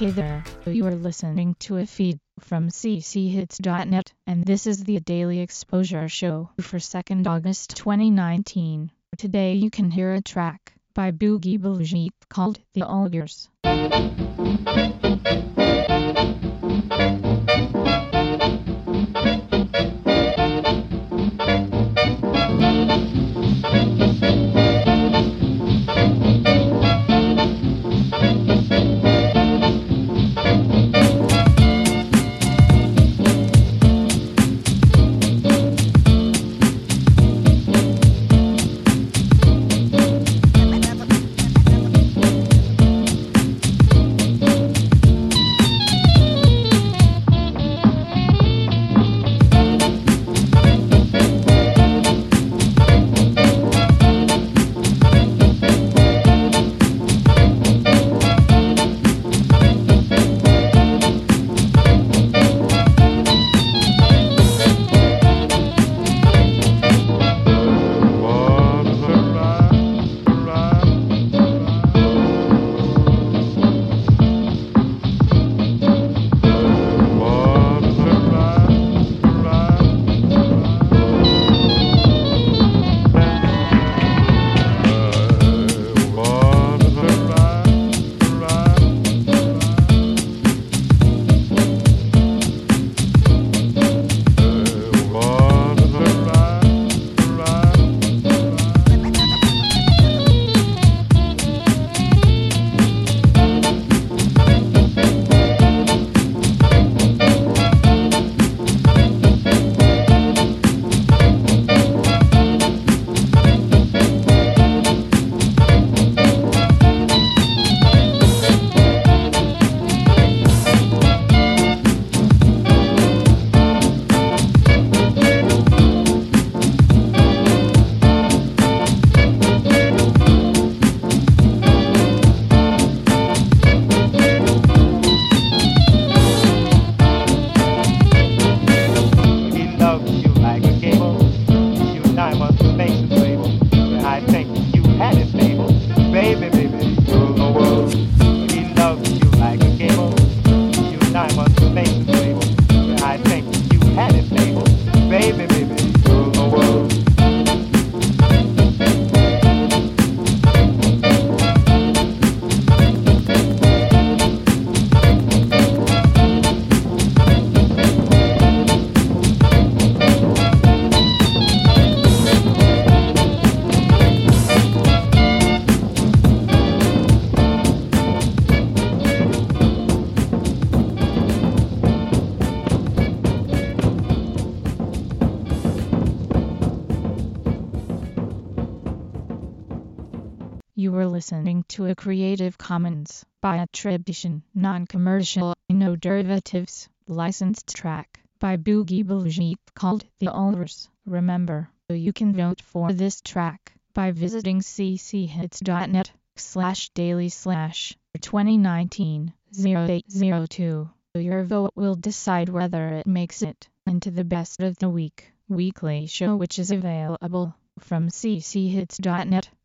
Hey there, you are listening to a feed from cchits.net, and this is the Daily Exposure Show for 2nd August 2019. Today you can hear a track by Boogie Belgique called The Ogres. You were listening to a Creative Commons by attribution, non-commercial, no derivatives, licensed track by Boogie Belgique called The Ogres. Remember, you can vote for this track by visiting cchits.net slash daily slash 2019 0802. Your vote will decide whether it makes it into the best of the week weekly show which is available from cchits.net